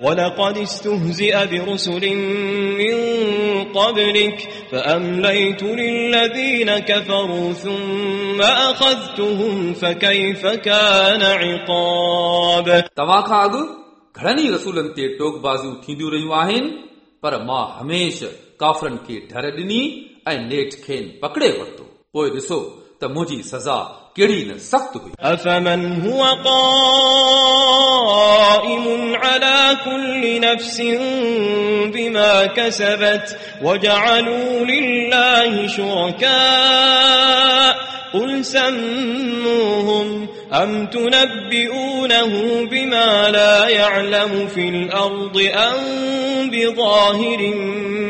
ولقد استهزئ برسل من قبلك فأمليت للذين كفروا ثم أخذتهم فكيف كان عقاب तव्हां खां अॻु घणनि ई रसूलनि ते टोकबाज़ियूं थींदियूं रहियूं आहिनि पर मां हमेशह काफ़रनि खे ढर ॾिनी ऐं नेठ खेनि पकड़े वरितो पोइ ॾिसो त मुंहिंजी सज़ा कहिड़ी न सख़्त हुई أفمن هو قائم على كل نفس بما كسبت وجعلوا لله شركاء قل سموهم أم تنبئونه بما لا يعلم في الأرض أم بظاهر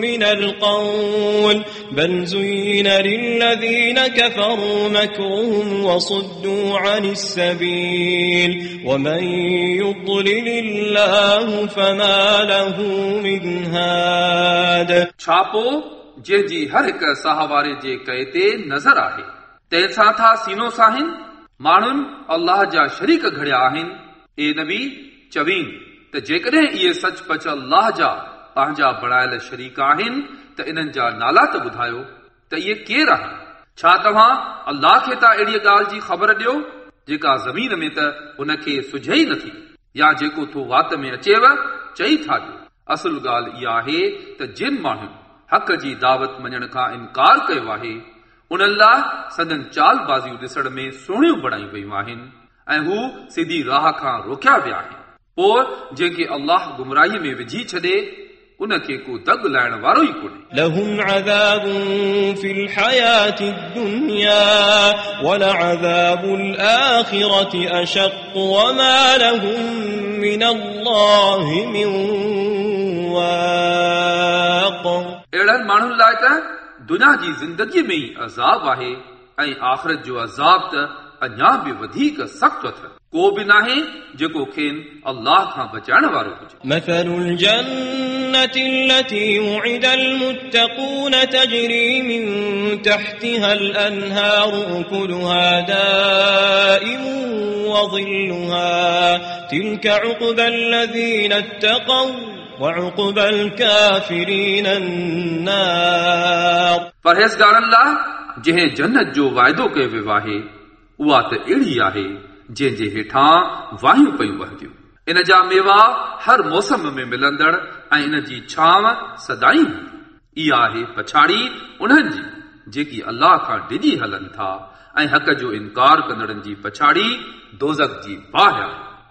من القول بل زين للذين كفروا مكرهم وصدوا عن السبيل ومن يضلل الله فما له من هاد छा पोइ जंहिंजी हर हिक साह वारे जे कए ते नज़र आहे तंहिंसां था सीनो साहिन माण्हुनि अल्लाह जा शरीक घड़िया आहिनि ए नबी चवीन त जेकॾहिं इहे सचपच अल्लाह जा पंहिंजा बणायल शरीक आहिनि त इन्हनि जा नाला त ॿुधायो त इहे केरु आहिनि छा तव्हां अल्लाह खे था अहिड़ी ॻाल्हि जी ख़बर ॾियो जेका ज़मीन में त उनखे सुझे ई नथी या जेको थो वात में अचेव चई था ॾियो असुल ॻाल्हि इहा आहे त जिन माण्हुनि हक़ जी दावत मञण खां इनकार कयो आहे उन्हनि लाइ सदन चाल बाज़ियूं ॾिसण में सुहिणियूं बणायूं वयूं आहिनि ऐं हू सिधी राह खां रोकिया विया आहिनि पोइ जंहिंखे अल्लाह गुमराही में विझी छॾे उनखे को दग लाइण वारो ई कोन्हे لهم عذاب في الحياة الدنيا ولعذاب الآخرة أشق وما لهم من الله من واق अहिड़नि माण्हुनि लाइ त दुनिया जी ज़िंदगीअ में ई अज़ाब आहे ऐं आख़िरत जो अज़ाब त अञा बि वधीक सख़्तु अथनि को बि नाहे जेको खेनि अल्लाह खां बचाइण वारो हुजे مثل الجنة التي وعد المتقون تجري من تحتها الأنهار أكلها دائم وظلها تلك عقبى الذين اتقوا وعقبى الكافرين النار परहेज़गारनि लाइ जंहिं जन्नत जो वाइदो कयो वियो आहे उहा त अहिड़ी आहे जंहिंजे हेठां वाहियूं पयूं वहंदियूं इन जा मेवा हर मौसम में मिलंदड़ ऐं इन जी छांव सदाई हूंदी इहा आहे पछाड़ी उन्हनि जी जेकी अल्लाह खां डिॼी हलनि था ऐं हक़ जो इनकार कंदड़नि जी पछाड़ी दोज़क जी बाहि आहे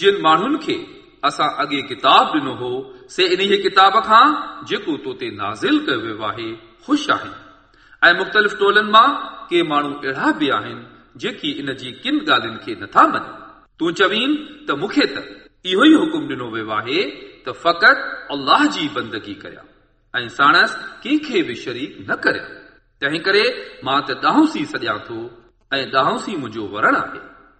जिन माण्हुनि खे असां अॻे किताब ॾिनो हो से इन किताब खां जेको तो ते नाज़िल कयो वियो आहे ख़ुशि आहिनि ऐं मुख़्तलिफ़ टोलनि मां के माण्हू अहिड़ा बि आहिनि जेकी इन जी किन ॻाल्हियुनि खे नथा मञनि तूं चवीन त मूंखे त इहो ई हुकुम ॾिनो वियो आहे त फ़क़ति अल्लाह जी बंदगी करिया ऐं साणस कंहिंखे बि शरीक न करिया तंहिं करे मां त ॾाहोसी सॼां थो ऐं ॾाहोसी मुंहिंजो वरण आहे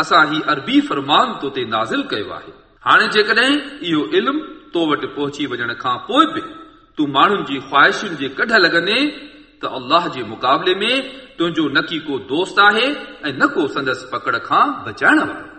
असां ही अरबी फरमान तो ते नाज़िल कयो आहे हाणे जेकॾहिं इहो इल्मु तो वटि पहुची वञण खां पोइ बि तूं माण्हुनि जी ख़्वाहिशुनि जे कढ लॻंदे त अल्लाह जे मुक़ाबले में तुंहिंजो न की को दोस्त आहे ऐं न को संदसि पकड़ खां बचाइण वारो